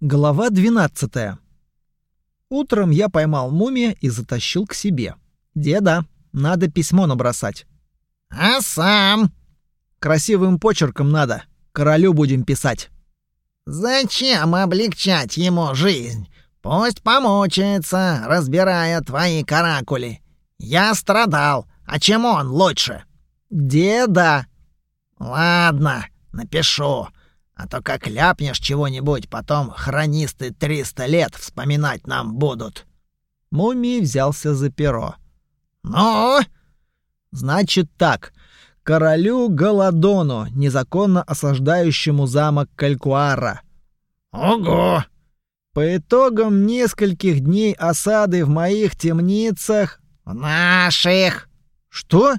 Глава 12. Утром я поймал мумия и затащил к себе. Деда, надо письмо набросать. А сам? Красивым почерком надо. Королю будем писать. Зачем облегчать ему жизнь? Пусть помучается, разбирая твои каракули. Я страдал, а чем он лучше? Деда. Ладно, напишу. А то как ляпнешь чего-нибудь, потом хронисты триста лет вспоминать нам будут. Мумий взялся за перо. «Ну?» «Значит так. Королю Голодону, незаконно осаждающему замок Калькуара». «Ого!» «По итогам нескольких дней осады в моих темницах...» «В наших!» «Что?»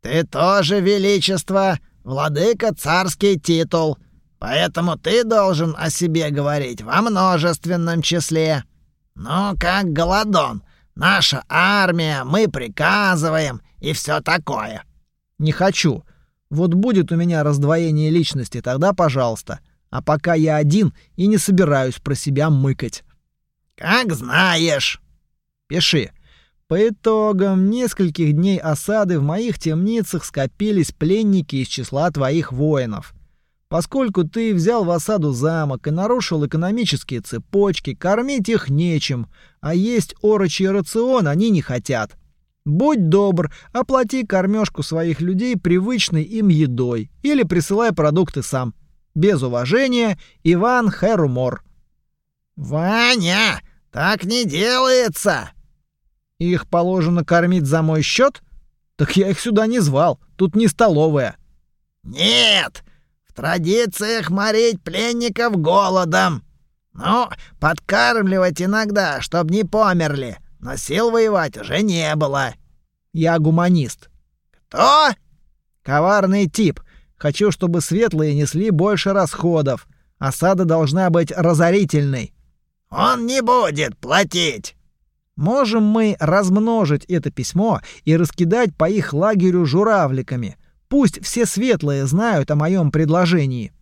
«Ты тоже, Величество, владыка царский титул, поэтому ты должен о себе говорить во множественном числе. Ну, как Голодон, Наша армия, мы приказываем и все такое». «Не хочу. Вот будет у меня раздвоение личности, тогда пожалуйста. А пока я один и не собираюсь про себя мыкать». «Как знаешь». «Пиши. По итогам нескольких дней осады в моих темницах скопились пленники из числа твоих воинов. Поскольку ты взял в осаду замок и нарушил экономические цепочки, кормить их нечем, а есть орочий рацион они не хотят. Будь добр, оплати кормежку своих людей привычной им едой или присылай продукты сам. Без уважения, Иван Херумор. «Ваня, так не делается!» «Их положено кормить за мой счет? Так я их сюда не звал, тут не столовая». «Нет, традициях морить пленников голодом. Ну, подкармливать иногда, чтоб не померли, но сил воевать уже не было. Я гуманист. Кто? Коварный тип. Хочу, чтобы светлые несли больше расходов. Осада должна быть разорительной. Он не будет платить. Можем мы размножить это письмо и раскидать по их лагерю журавликами. Пусть все светлые знают о моем предложении».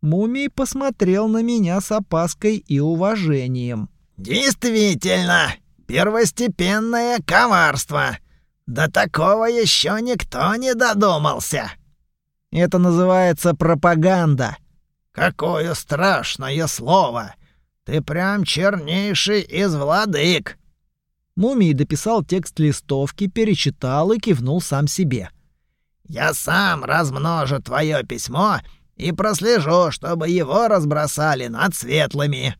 Мумий посмотрел на меня с опаской и уважением. «Действительно, первостепенное коварство. До такого еще никто не додумался». «Это называется пропаганда». «Какое страшное слово! Ты прям чернейший из владык!» Мумий дописал текст листовки, перечитал и кивнул сам себе. — я сам размножу твое письмо и прослежу, чтобы его разбросали над светлыми».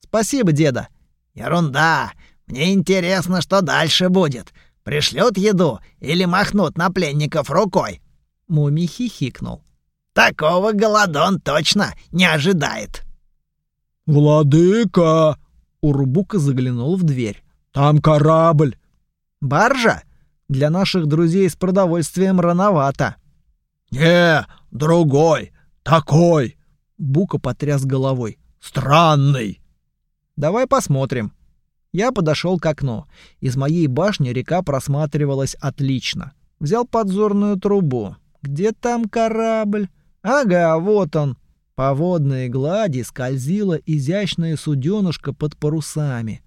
«Спасибо, деда». «Ерунда. Мне интересно, что дальше будет. Пришлют еду или махнут на пленников рукой?» Мумий хихикнул. «Такого голодон точно не ожидает». «Владыка!» Урбука заглянул в дверь. «Там корабль!» «Баржа?» Для наших друзей с продовольствием рановато. Не, другой, такой. Бука потряс головой. Странный. Давай посмотрим. Я подошел к окну. Из моей башни река просматривалась отлично. Взял подзорную трубу. Где там корабль? Ага, вот он. По водной глади скользила изящная суденышко под парусами.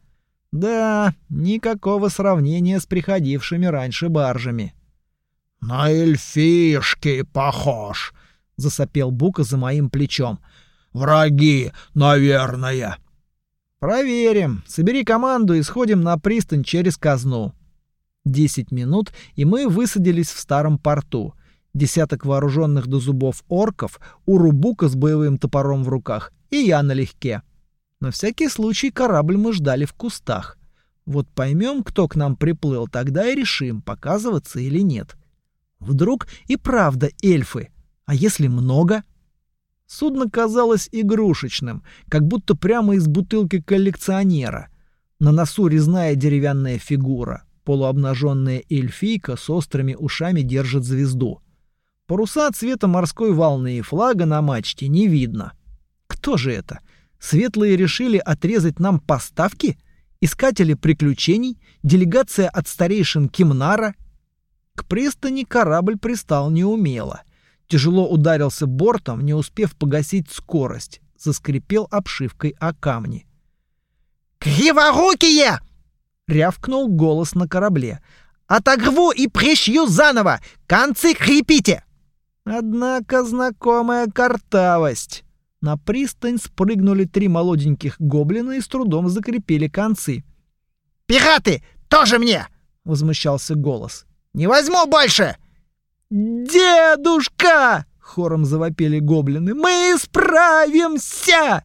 Да, никакого сравнения с приходившими раньше баржами. «На эльфишки похож», — засопел Бука за моим плечом. «Враги, наверное». «Проверим. Собери команду и сходим на пристань через казну». Десять минут, и мы высадились в старом порту. Десяток вооруженных до зубов орков, Урубука с боевым топором в руках и я налегке. На всякий случай корабль мы ждали в кустах. Вот поймем, кто к нам приплыл, тогда и решим, показываться или нет. Вдруг и правда эльфы. А если много? Судно казалось игрушечным, как будто прямо из бутылки коллекционера. На носу резная деревянная фигура. Полуобнаженная эльфийка с острыми ушами держит звезду. Паруса цвета морской волны и флага на мачте не видно. Кто же это? Светлые решили отрезать нам поставки? Искатели приключений? Делегация от старейшин Кимнара? К пристани корабль пристал неумело. Тяжело ударился бортом, не успев погасить скорость. заскрипел обшивкой о камни. «Криворукие!» — рявкнул голос на корабле. «Отогрву и пришью заново! Концы крепите!» Однако знакомая картавость. На пристань спрыгнули три молоденьких гоблина и с трудом закрепили концы. «Пираты! Тоже мне!» — возмущался голос. «Не возьму больше!» «Дедушка!» — хором завопили гоблины. «Мы справимся!»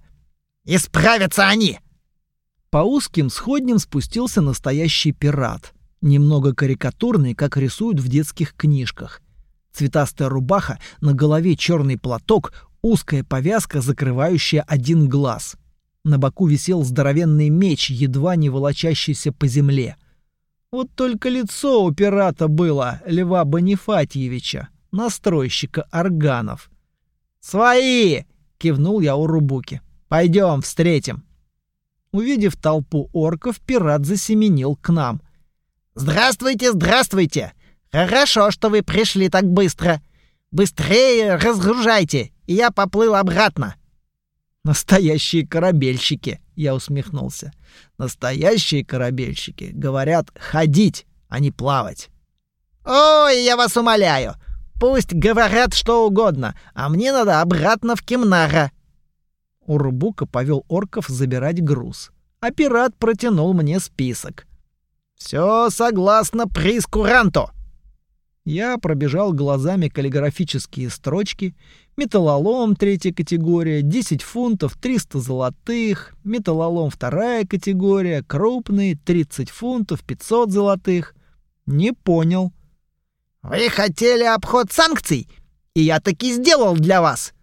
«Исправятся они!» По узким сходням спустился настоящий пират. Немного карикатурный, как рисуют в детских книжках. Цветастая рубаха, на голове черный платок, узкая повязка, закрывающая один глаз. На боку висел здоровенный меч, едва не волочащийся по земле. Вот только лицо у пирата было Льва Бонифатьевича, настройщика органов. «Свои!» — кивнул я у Рубуки. «Пойдем, встретим!» Увидев толпу орков, пират засеменил к нам. «Здравствуйте, здравствуйте! Хорошо, что вы пришли так быстро. Быстрее разгружайте, и я поплыл обратно. Настоящие корабельщики, я усмехнулся. Настоящие корабельщики говорят ходить, а не плавать. Ой, я вас умоляю. Пусть говорят что угодно, а мне надо обратно в Кимнара. Урбука повел орков забирать груз, а пират протянул мне список. Все согласно прискуранту. Я пробежал глазами каллиграфические строчки. Металлолом третья категория, 10 фунтов, 300 золотых. Металлолом вторая категория, крупный, 30 фунтов, 500 золотых. Не понял. Вы хотели обход санкций, и я таки сделал для вас.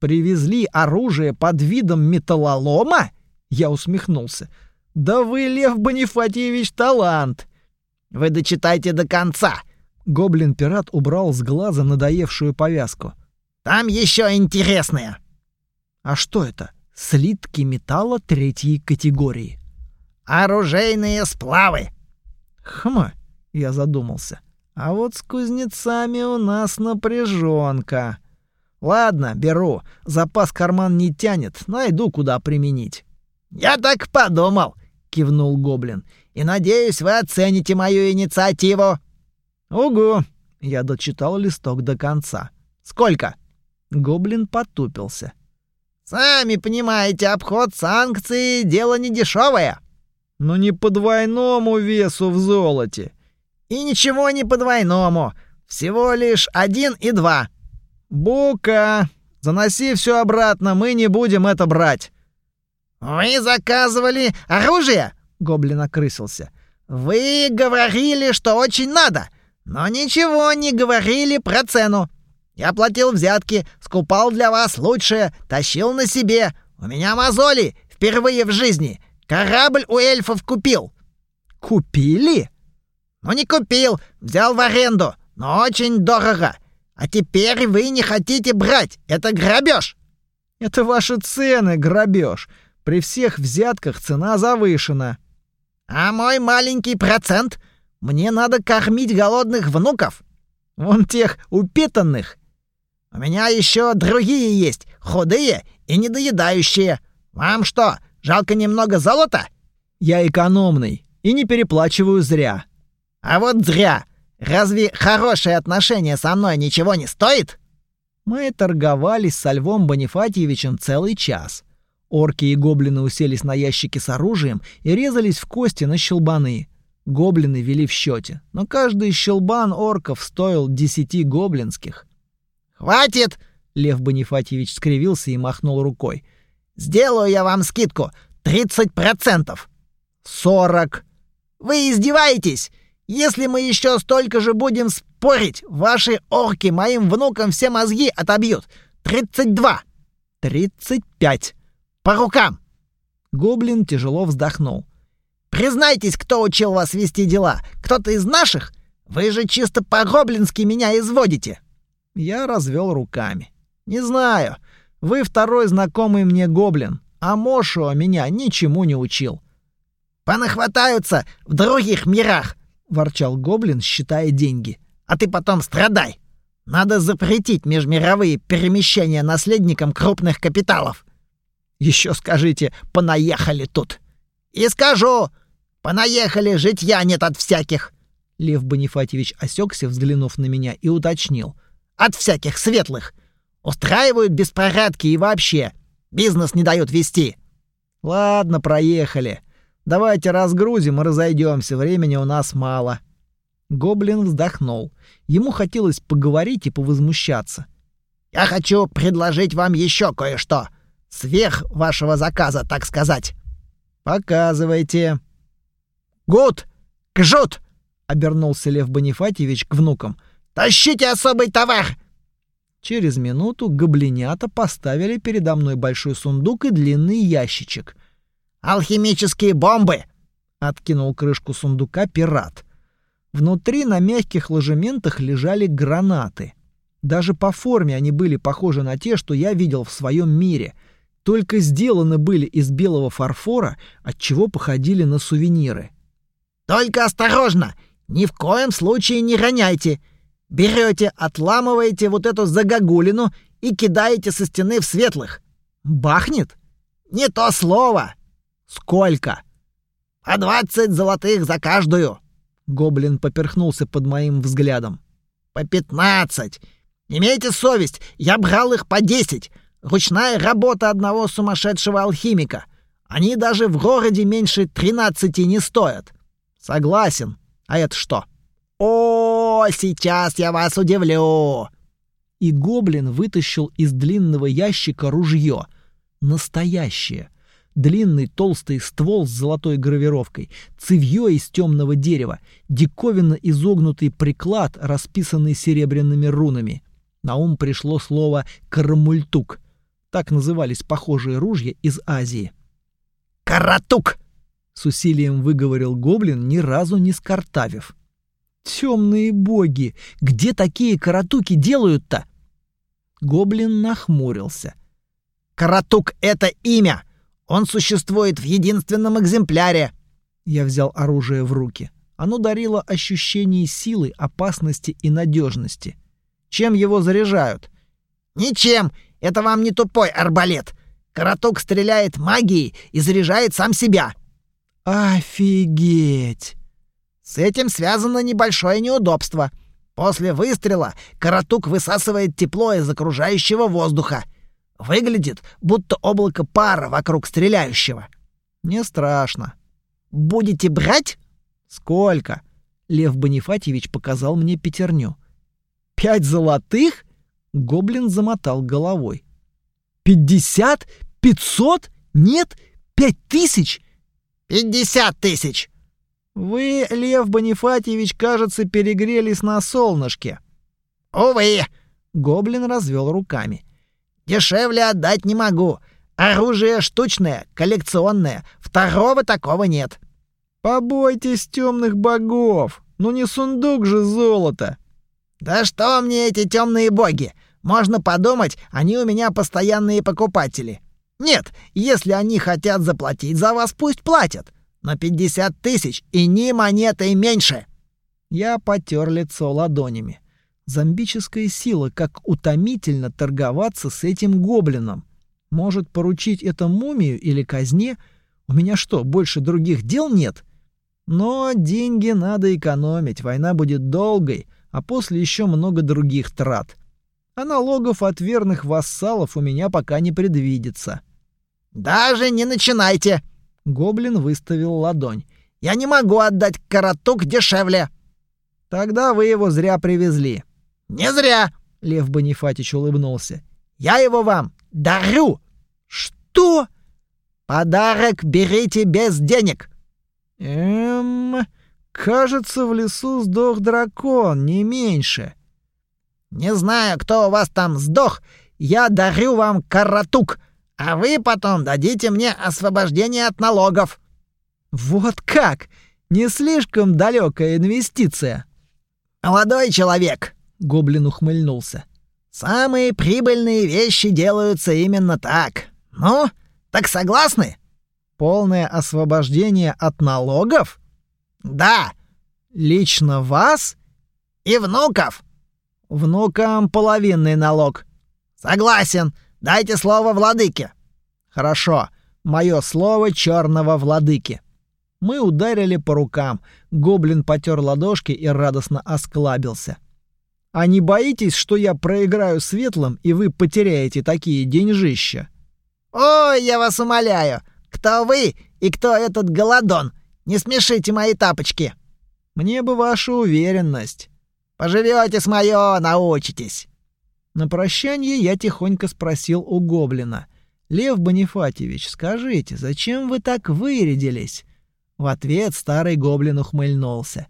Привезли оружие под видом металлолома? Я усмехнулся. Да вы, Лев Бонифатьевич, талант. Вы дочитайте до конца. Гоблин-пират убрал с глаза надоевшую повязку. «Там еще интересное!» «А что это? Слитки металла третьей категории». «Оружейные сплавы!» «Хм!» — я задумался. «А вот с кузнецами у нас напряженка. Ладно, беру. Запас карман не тянет, найду, куда применить». «Я так подумал!» — кивнул Гоблин. «И надеюсь, вы оцените мою инициативу!» «Ого!» — я дочитал листок до конца. «Сколько?» Гоблин потупился. «Сами понимаете, обход санкций — дело не дешевое. «Но не по двойному весу в золоте». «И ничего не по двойному. Всего лишь один и два». «Бука! Заноси все обратно, мы не будем это брать». «Вы заказывали оружие?» — Гоблин окрысился. «Вы говорили, что очень надо. Но ничего не говорили про цену. Я платил взятки, скупал для вас лучшее, тащил на себе. У меня мозоли впервые в жизни. Корабль у эльфов купил. Купили? Ну не купил, взял в аренду, но очень дорого. А теперь вы не хотите брать. Это грабеж. Это ваши цены, грабеж. При всех взятках цена завышена. А мой маленький процент мне надо кормить голодных внуков. Вон тех упитанных. У меня еще другие есть, худые и недоедающие. Вам что, жалко немного золота? Я экономный и не переплачиваю зря. А вот зря. Разве хорошее отношение со мной ничего не стоит? Мы торговались со Львом Бонифатьевичем целый час. Орки и гоблины уселись на ящики с оружием и резались в кости на щелбаны. Гоблины вели в счете, но каждый щелбан орков стоил десяти гоблинских. «Хватит!» — Лев Бонифатьевич скривился и махнул рукой. «Сделаю я вам скидку. Тридцать процентов». «Сорок». «Вы издеваетесь? Если мы еще столько же будем спорить, ваши орки моим внукам все мозги отобьют. Тридцать два». «Тридцать пять». «По рукам!» Гоблин тяжело вздохнул. Признайтесь, кто учил вас вести дела? Кто-то из наших? Вы же чисто по-гоблински меня изводите!» Я развел руками. «Не знаю. Вы второй знакомый мне гоблин, а Мошо меня ничему не учил». «Понахватаются в других мирах!» — ворчал гоблин, считая деньги. «А ты потом страдай! Надо запретить межмировые перемещения наследникам крупных капиталов!» Еще скажите, понаехали тут. И скажу, понаехали, житья нет от всяких. Лев Бонифатьевич осекся, взглянув на меня, и уточнил. От всяких светлых. Устраивают беспорядки и вообще. Бизнес не дают вести. Ладно, проехали. Давайте разгрузим и разойдемся. Времени у нас мало. Гоблин вздохнул. Ему хотелось поговорить и повозмущаться. Я хочу предложить вам еще кое-что. Сверх вашего заказа, так сказать. Показывайте. Гуд! Кжут! Обернулся Лев Бонифатьевич к внукам. Тащите особый товар! Через минуту гоблинята поставили передо мной большой сундук и длинный ящичек. «Алхимические бомбы!» — откинул крышку сундука пират. Внутри на мягких ложементах лежали гранаты. Даже по форме они были похожи на те, что я видел в своем мире. Только сделаны были из белого фарфора, от чего походили на сувениры. «Только осторожно! Ни в коем случае не роняйте! Берете, отламываете вот эту загогулину и кидаете со стены в светлых. Бахнет? Не то слово. Сколько? По двадцать золотых за каждую. Гоблин поперхнулся под моим взглядом. По пятнадцать. Имейте совесть, я брал их по десять. Ручная работа одного сумасшедшего алхимика. Они даже в городе меньше тринадцати не стоят. Согласен. А это что? «О, сейчас я вас удивлю!» И гоблин вытащил из длинного ящика ружье. Настоящее. Длинный толстый ствол с золотой гравировкой, цевьё из темного дерева, диковинно изогнутый приклад, расписанный серебряными рунами. На ум пришло слово «карамультук». Так назывались похожие ружья из Азии. «Каратук!» — с усилием выговорил гоблин, ни разу не скартавив. Темные боги! Где такие каратуки делают-то? Гоблин нахмурился. Каратук — это имя! Он существует в единственном экземпляре!» Я взял оружие в руки. Оно дарило ощущение силы, опасности и надежности. Чем его заряжают? «Ничем! Это вам не тупой арбалет! Каратук стреляет магией и заряжает сам себя!» «Офигеть!» С этим связано небольшое неудобство. После выстрела каратук высасывает тепло из окружающего воздуха. Выглядит, будто облако пара вокруг стреляющего. Не страшно. Будете брать? Сколько? Лев Бонифатьевич показал мне пятерню. Пять золотых? Гоблин замотал головой. Пятьдесят? Пятьсот? Нет? Пять тысяч? Пятьдесят тысяч! Вы, Лев Бонифатьевич, кажется, перегрелись на солнышке. Увы, гоблин развел руками. Дешевле отдать не могу. Оружие штучное, коллекционное. Второго такого нет. Побойтесь темных богов. Ну не сундук же золота. Да что мне эти темные боги? Можно подумать, они у меня постоянные покупатели. Нет, если они хотят заплатить за вас, пусть платят на пятьдесят тысяч и ни монеты меньше!» Я потер лицо ладонями. Зомбическая сила, как утомительно торговаться с этим гоблином. Может, поручить это мумию или казне? У меня что, больше других дел нет? Но деньги надо экономить, война будет долгой, а после еще много других трат. А налогов от верных вассалов у меня пока не предвидится. «Даже не начинайте!» Гоблин выставил ладонь. «Я не могу отдать каратук дешевле!» «Тогда вы его зря привезли». «Не зря!» — Лев Бонифатич улыбнулся. «Я его вам дарю!» «Что?» «Подарок берите без денег!» «Эм... Кажется, в лесу сдох дракон, не меньше». «Не знаю, кто у вас там сдох. Я дарю вам каратук!» А вы потом дадите мне освобождение от налогов». «Вот как? Не слишком далекая инвестиция?» «Молодой человек», — гоблин ухмыльнулся, — «самые прибыльные вещи делаются именно так. Ну, так согласны?» «Полное освобождение от налогов?» «Да». «Лично вас?» «И внуков». «Внукам половинный налог». «Согласен. Дайте слово владыке». Хорошо. Мое слово черного владыки. Мы ударили по рукам. Гоблин потер ладошки и радостно осклабился. А не боитесь, что я проиграю светлым, и вы потеряете такие деньжища? Ой, я вас умоляю. Кто вы и кто этот голодон? Не смешите мои тапочки. Мне бы ваша уверенность. Поживете с моё, научитесь. На прощание я тихонько спросил у гоблина. «Лев Бонифатьевич, скажите, зачем вы так вырядились?» В ответ старый гоблин ухмыльнулся.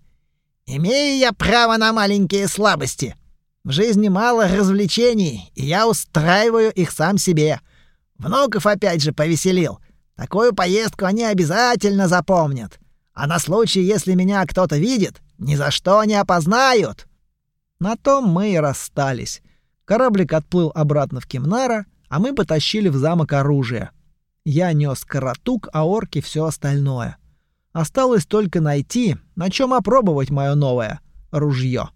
«Имею я право на маленькие слабости. В жизни мало развлечений, и я устраиваю их сам себе. Внуков опять же повеселил. Такую поездку они обязательно запомнят. А на случай, если меня кто-то видит, ни за что не опознают». На том мы и расстались. Кораблик отплыл обратно в Кемнара, а мы потащили в замок оружие. Я нес каратук, а орки все остальное. Осталось только найти, на чем опробовать мое новое ружье.